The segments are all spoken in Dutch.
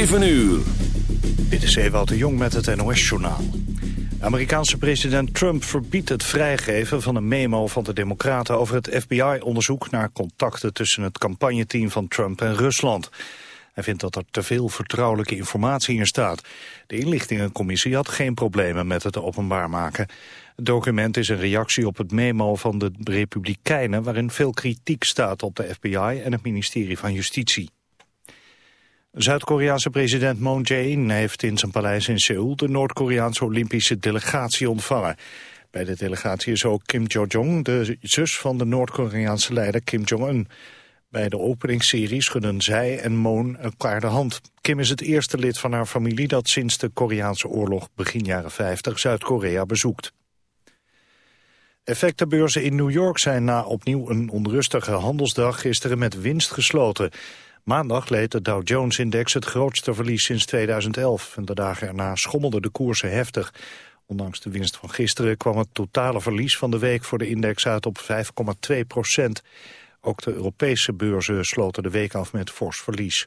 7 uur. Dit is Ewout de Jong met het NOS-journaal. Amerikaanse president Trump verbiedt het vrijgeven van een memo van de Democraten over het FBI-onderzoek naar contacten tussen het campagneteam van Trump en Rusland. Hij vindt dat er te veel vertrouwelijke informatie in staat. De inlichtingencommissie had geen problemen met het openbaar maken. Het document is een reactie op het memo van de Republikeinen... waarin veel kritiek staat op de FBI en het ministerie van Justitie. Zuid-Koreaanse president Moon Jae-in heeft in zijn paleis in Seoul... de Noord-Koreaanse Olympische delegatie ontvangen. Bij de delegatie is ook Kim Jo-jong, de zus van de Noord-Koreaanse leider Kim Jong-un. Bij de openingsserie schudden zij en Moon elkaar de hand. Kim is het eerste lid van haar familie dat sinds de Koreaanse oorlog begin jaren 50 Zuid-Korea bezoekt. Effectenbeurzen in New York zijn na opnieuw een onrustige handelsdag gisteren met winst gesloten. Maandag leed de Dow Jones-index het grootste verlies sinds 2011. En de dagen erna schommelden de koersen heftig. Ondanks de winst van gisteren kwam het totale verlies van de week voor de index uit op 5,2 procent. Ook de Europese beurzen sloten de week af met fors verlies.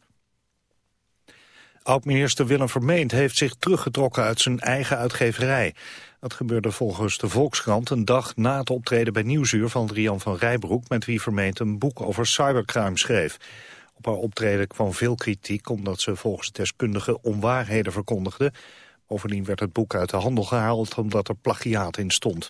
Oud-minister Willem Vermeend heeft zich teruggetrokken uit zijn eigen uitgeverij. Dat gebeurde volgens de Volkskrant een dag na het optreden bij Nieuwsuur van Rian van Rijbroek... met wie Vermeend een boek over cybercrime schreef. Op haar optreden kwam veel kritiek omdat ze volgens deskundigen onwaarheden verkondigde. Bovendien werd het boek uit de handel gehaald omdat er plagiaat in stond.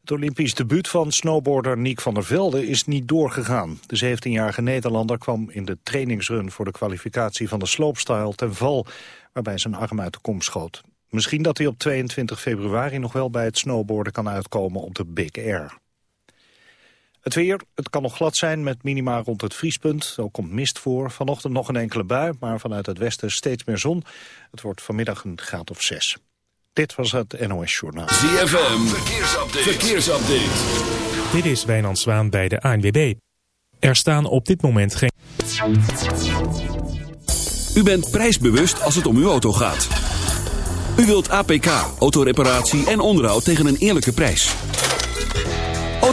Het Olympisch debuut van snowboarder Niek van der Velde is niet doorgegaan. De 17-jarige Nederlander kwam in de trainingsrun voor de kwalificatie van de slopestyle ten val, waarbij zijn arm uit de kom schoot. Misschien dat hij op 22 februari nog wel bij het snowboarden kan uitkomen op de Big Air. Het weer, het kan nog glad zijn met minima rond het vriespunt. Er komt mist voor. Vanochtend nog een enkele bui, maar vanuit het westen steeds meer zon. Het wordt vanmiddag een graad of zes. Dit was het NOS Journaal. ZFM, verkeersupdate. verkeersupdate. Dit is Wijnand Zwaan bij de ANWB. Er staan op dit moment geen... U bent prijsbewust als het om uw auto gaat. U wilt APK, autoreparatie en onderhoud tegen een eerlijke prijs.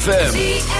ZFM.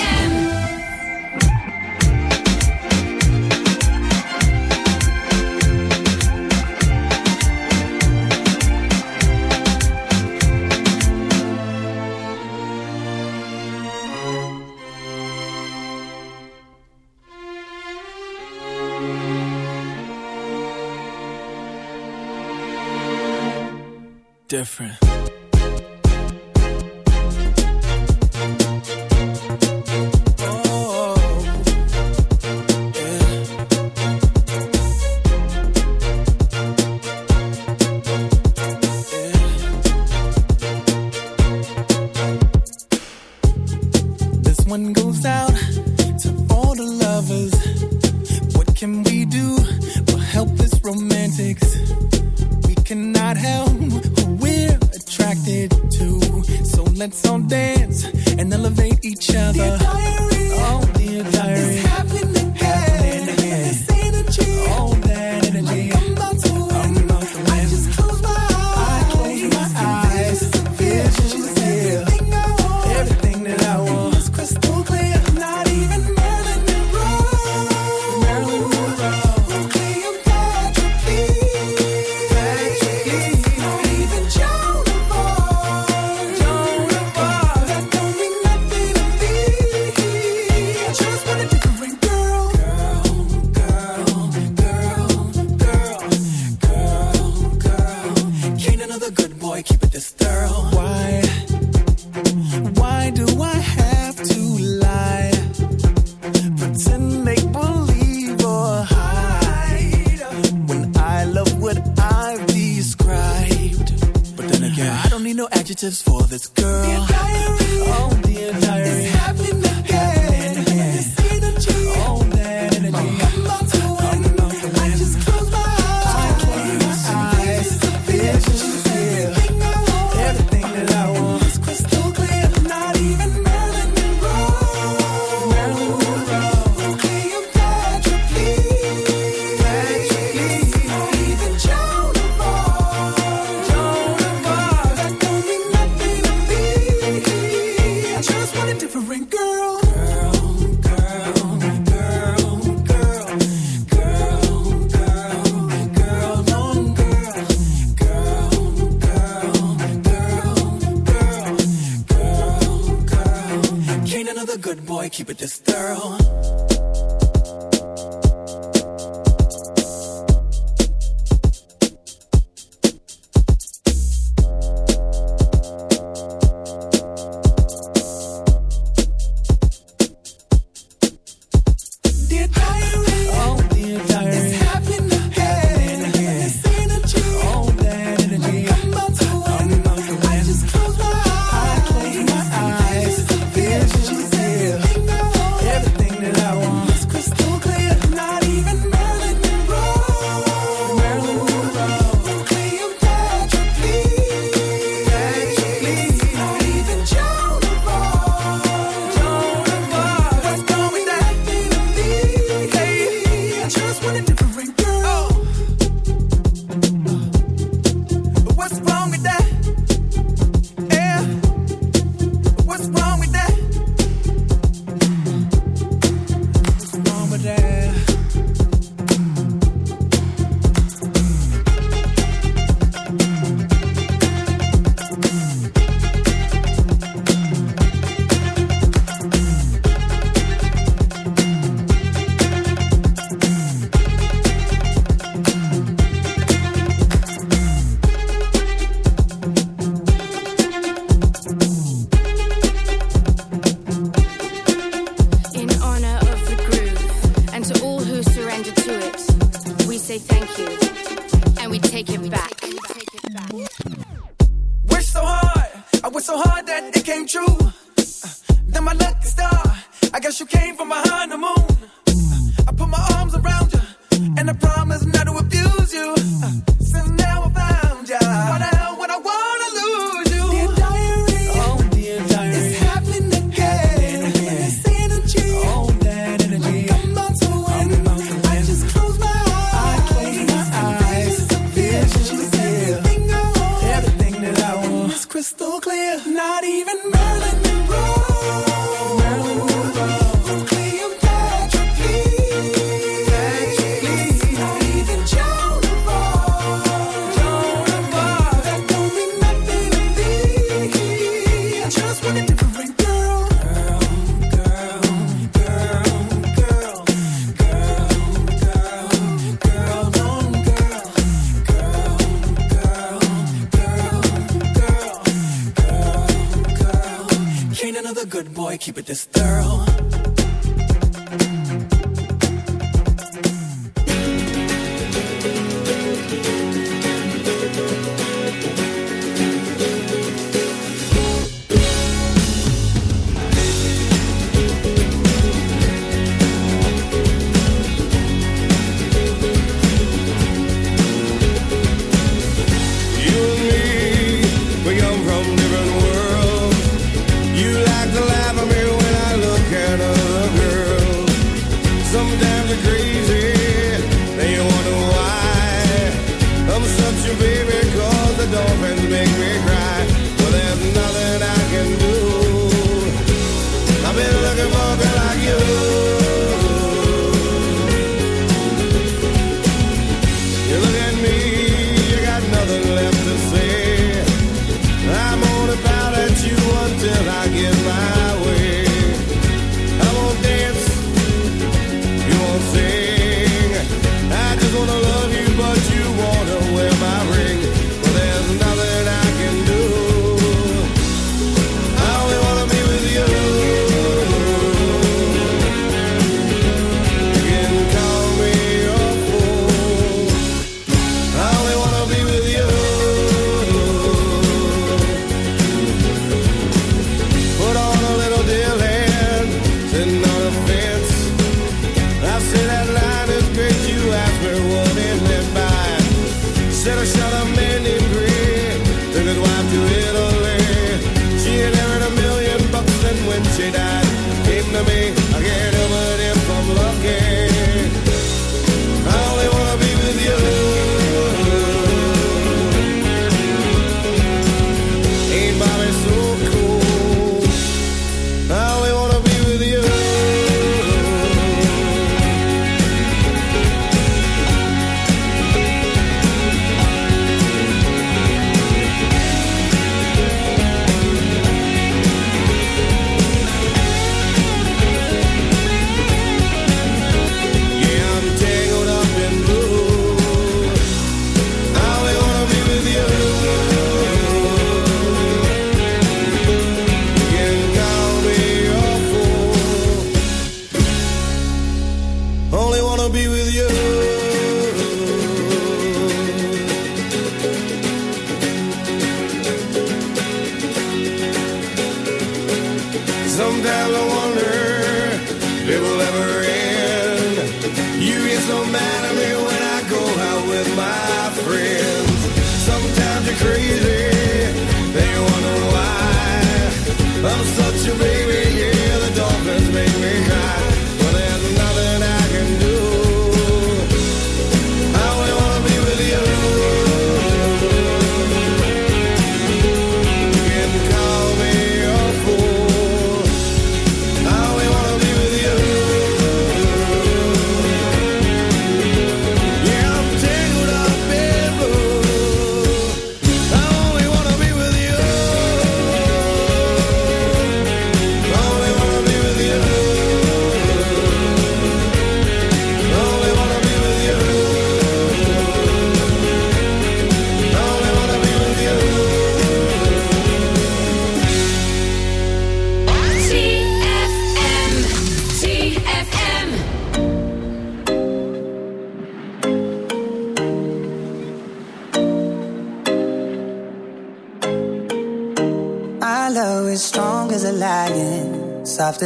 Different.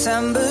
September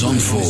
Zandvoort.